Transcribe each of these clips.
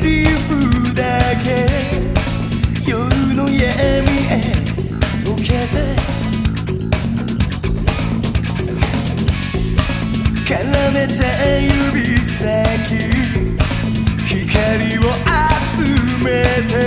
リフだけ。夜の闇へ溶けて。絡めて指先光を集めて。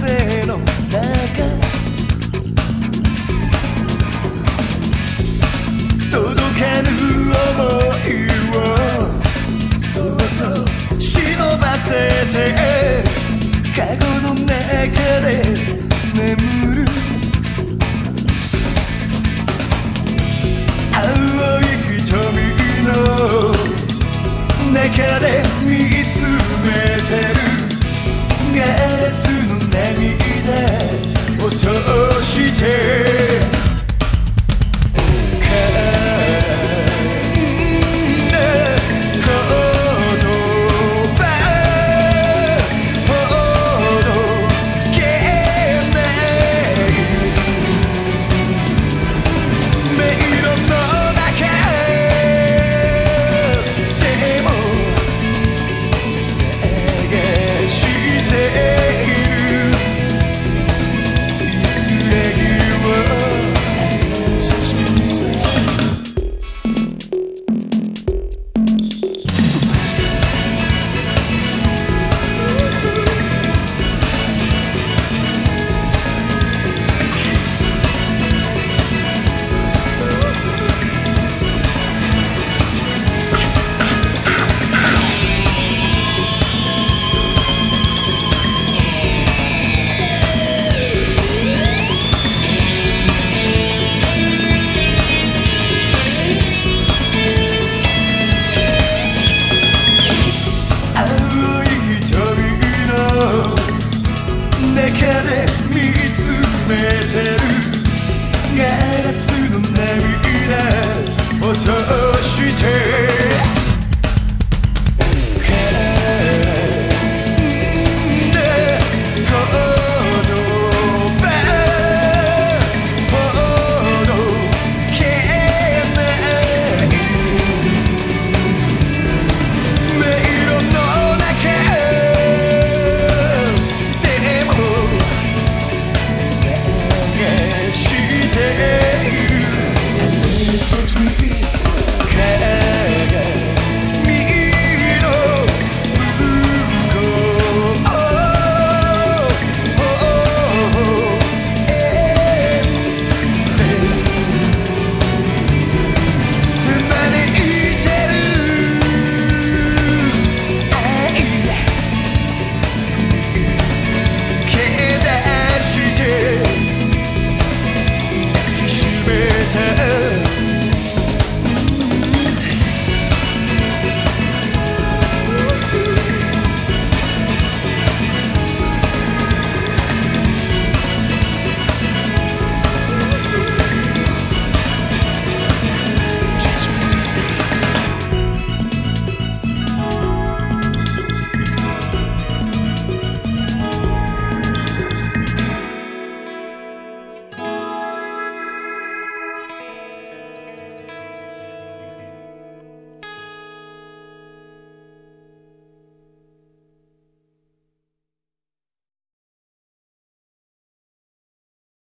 say no.